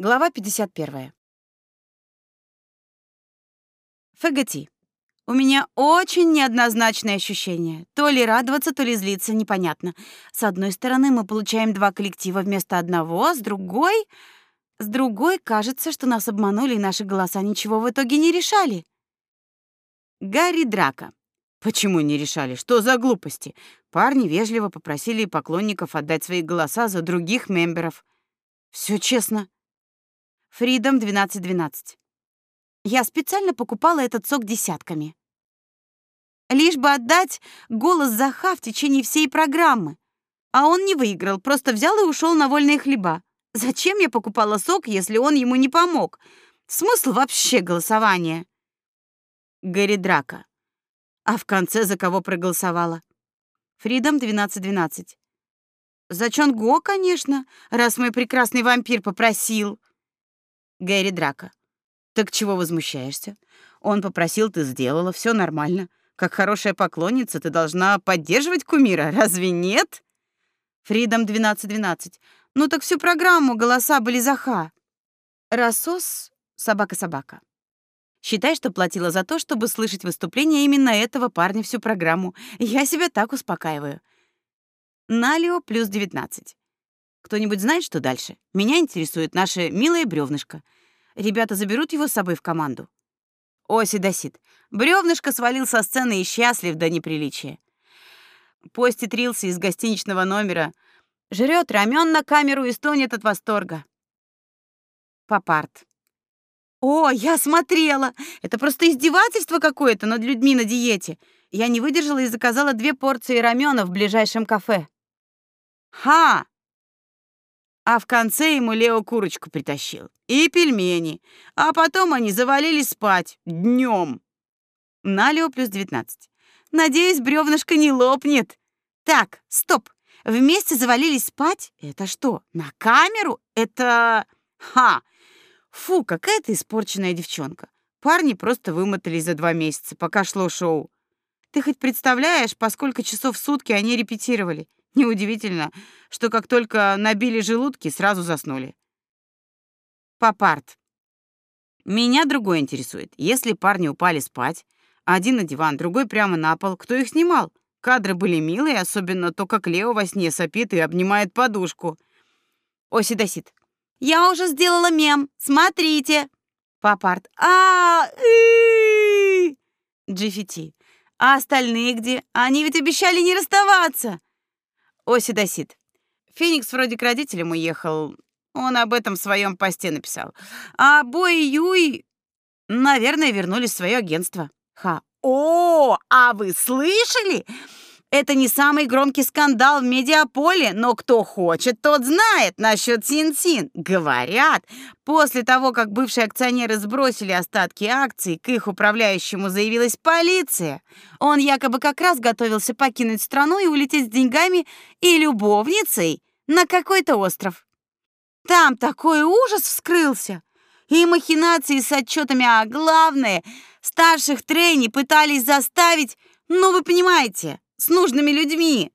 Глава 51. ФГТ. У меня очень неоднозначное ощущение. То ли радоваться, то ли злиться, непонятно. С одной стороны, мы получаем два коллектива вместо одного, а с другой... С другой, кажется, что нас обманули, и наши голоса ничего в итоге не решали. Гарри Драка. Почему не решали? Что за глупости? Парни вежливо попросили поклонников отдать свои голоса за других мемберов. Все честно. Freedom 1212. Я специально покупала этот сок десятками. Лишь бы отдать голос Заха в течение всей программы. А он не выиграл, просто взял и ушел на вольные хлеба. Зачем я покупала сок, если он ему не помог? Смысл вообще голосования? Гэри Драка. А в конце за кого проголосовала? Фридом 1212. За Чонго, конечно, раз мой прекрасный вампир попросил. Гэри Драка. Так чего возмущаешься? Он попросил, ты сделала, все нормально. Как хорошая поклонница, ты должна поддерживать кумира, разве нет? Фридом 1212. Ну так всю программу голоса были за Ха. Рассос собака-собака. Считай, что платила за то, чтобы слышать выступление именно этого парня всю программу. Я себя так успокаиваю. Налио плюс 19. Кто-нибудь знает, что дальше? Меня интересует наше милое бревнышко. Ребята заберут его с собой в команду. Оси досит. Бревнышко свалил со сцены и счастлив до неприличия. Постит рилсы из гостиничного номера. Жрет рамен на камеру и стонет от восторга. Попарт. О, я смотрела. Это просто издевательство какое-то над людьми на диете. Я не выдержала и заказала две порции рамена в ближайшем кафе. Ха! А в конце ему Лео курочку притащил. И пельмени. А потом они завалились спать. Днем. На Лео плюс 19. Надеюсь, бревнышко не лопнет. Так, стоп. Вместе завалились спать? Это что, на камеру? Это... Ха! Фу, какая ты испорченная девчонка. Парни просто вымотались за два месяца, пока шло шоу. Ты хоть представляешь, по сколько часов в сутки они репетировали? Неудивительно, что как только набили желудки, сразу заснули. Попарт. Меня другое интересует. Если парни упали спать, один на диван, другой прямо на пол, кто их снимал? Кадры были милые, особенно то, как Лео во сне сопит и обнимает подушку. Осидосит. Я уже сделала мем. Смотрите. Попарт. А, -и GFT. А остальные где? Они ведь обещали не расставаться. Осидосит. Феникс вроде к родителям уехал. Он об этом в своем посте написал. А Бой и Юй, наверное, вернулись в свое агентство. Ха. О, а вы слышали? Это не самый громкий скандал в медиаполе, но кто хочет, тот знает насчет Син-Син. Говорят, после того, как бывшие акционеры сбросили остатки акций, к их управляющему заявилась полиция. Он якобы как раз готовился покинуть страну и улететь с деньгами и любовницей на какой-то остров. Там такой ужас вскрылся. И махинации с отчетами, а главное, старших трейни пытались заставить, ну вы понимаете, с нужными людьми.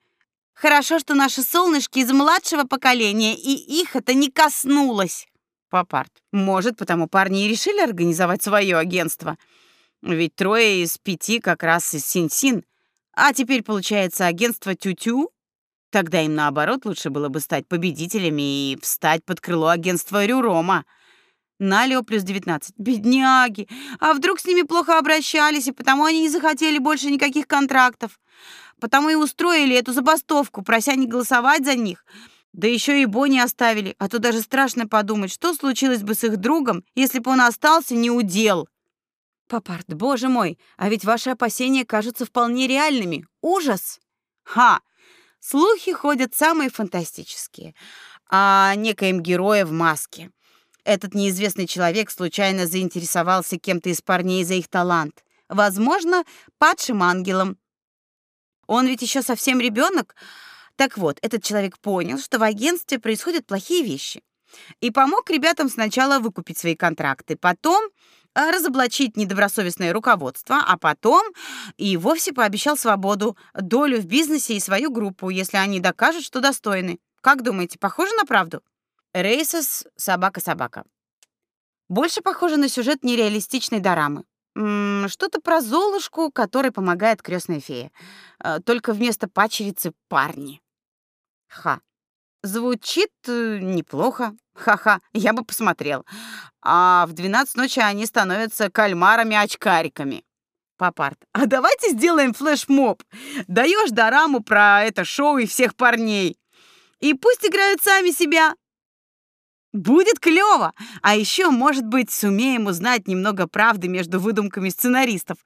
Хорошо, что наши солнышки из младшего поколения, и их это не коснулось. Попарт. Может, потому парни и решили организовать свое агентство. Ведь трое из пяти как раз из Син-Син. А теперь получается агентство Тю-Тю? Тогда им наоборот лучше было бы стать победителями и встать под крыло агентства Рюрома. Налио плюс 19. Бедняги! А вдруг с ними плохо обращались, и потому они не захотели больше никаких контрактов? Потому и устроили эту забастовку, прося не голосовать за них. Да еще и Бонни оставили, а то даже страшно подумать, что случилось бы с их другом, если бы он остался не удел. Папарт, боже мой, а ведь ваши опасения кажутся вполне реальными. Ужас! Ха! Слухи ходят самые фантастические о некоем герое в маске. Этот неизвестный человек случайно заинтересовался кем-то из парней за их талант. Возможно, падшим ангелом, он ведь еще совсем ребенок. Так вот, этот человек понял, что в агентстве происходят плохие вещи. И помог ребятам сначала выкупить свои контракты, потом э, разоблачить недобросовестное руководство, а потом и вовсе пообещал свободу, долю в бизнесе и свою группу, если они докажут, что достойны. Как думаете, похоже на правду? Рейсес «Собака-собака». Больше похоже на сюжет нереалистичной дорамы. Что-то про Золушку, которой помогает крестная фея. А, только вместо пачерицы парни. Ха. Звучит э, неплохо. Ха-ха, я бы посмотрел. А в 12 ночи они становятся кальмарами-очкариками. Папарт. А давайте сделаем флешмоб. Даешь дораму про это шоу и всех парней. И пусть играют сами себя. Будет клёво. А еще, может быть, сумеем узнать немного правды между выдумками сценаристов.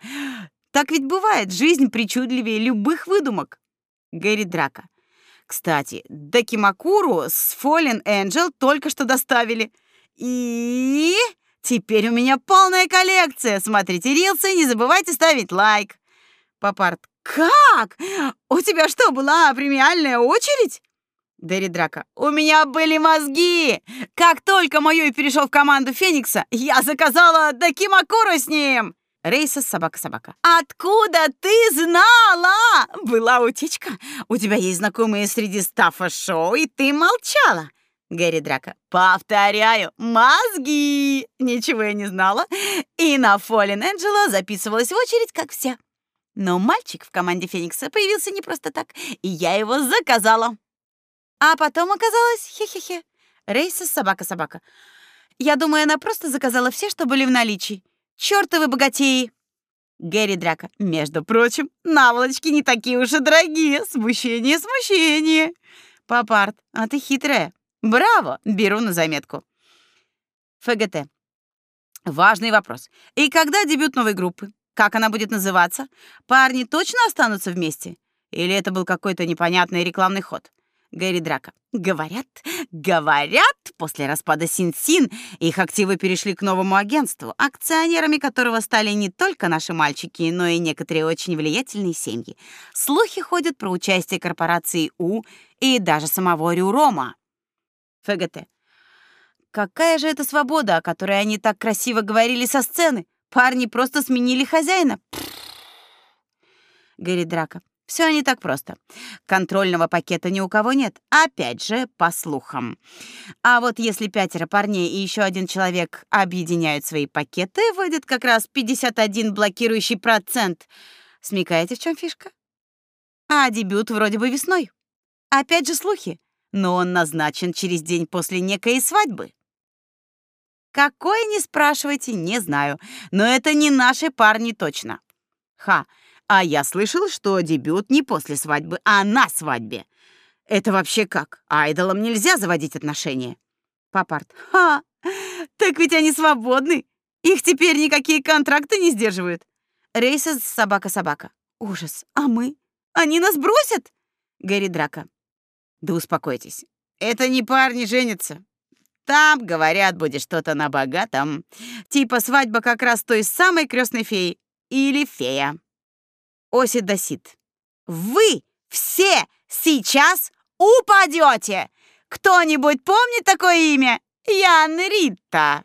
Так ведь бывает, жизнь причудливее любых выдумок. Гэри Драка. Кстати, Дакимакуру с Fallen Angel только что доставили. И теперь у меня полная коллекция. Смотрите рилсы, не забывайте ставить лайк. Папарт. Как? У тебя что, была премиальная очередь? Дэри Драка. «У меня были мозги! Как только Майой перешел в команду Феникса, я заказала Дакимакуру с ним!» Рейса собака-собака. «Откуда ты знала? Была утечка. У тебя есть знакомые среди стафа шоу, и ты молчала». Гэри Драка. «Повторяю, мозги!» Ничего я не знала. И на Фоллен Энджело записывалась в очередь, как все. Но мальчик в команде Феникса появился не просто так, и я его заказала. А потом оказалось, хе-хе-хе, Рейса собака-собака. Я думаю, она просто заказала все, что были в наличии. Чёртовы богатеи. Гэри Драка. Между прочим, наволочки не такие уж и дорогие. Смущение, смущение. Папарт, а ты хитрая. Браво, беру на заметку. ФГТ. Важный вопрос. И когда дебют новой группы? Как она будет называться? Парни точно останутся вместе? Или это был какой-то непонятный рекламный ход? Гэри Драка. Говорят, говорят, после распада Син-Син их активы перешли к новому агентству, акционерами которого стали не только наши мальчики, но и некоторые очень влиятельные семьи. Слухи ходят про участие корпорации У и даже самого Рюрома. ФГТ. Какая же это свобода, о которой они так красиво говорили со сцены? Парни просто сменили хозяина. Гэри Драка. Все не так просто. Контрольного пакета ни у кого нет. Опять же, по слухам. А вот если пятеро парней и еще один человек объединяют свои пакеты, выйдет как раз 51 блокирующий процент. Смекаете, в чем фишка? А дебют вроде бы весной. Опять же слухи. Но он назначен через день после некой свадьбы. Какой, не спрашивайте, не знаю. Но это не наши парни точно. Ха, а я слышал, что дебют не после свадьбы, а на свадьбе. Это вообще как? Айдолам нельзя заводить отношения. Папарт. Ха! Так ведь они свободны. Их теперь никакие контракты не сдерживают. Рейсес собака-собака. Ужас. А мы? Они нас бросят? Гэри Драка. Да успокойтесь. Это не парни женятся. Там, говорят, будет что-то на богатом. Типа свадьба как раз той самой крестной феи. Или фея. Оси Досит. Вы все сейчас упадете! Кто-нибудь помнит такое имя? Ян Рита.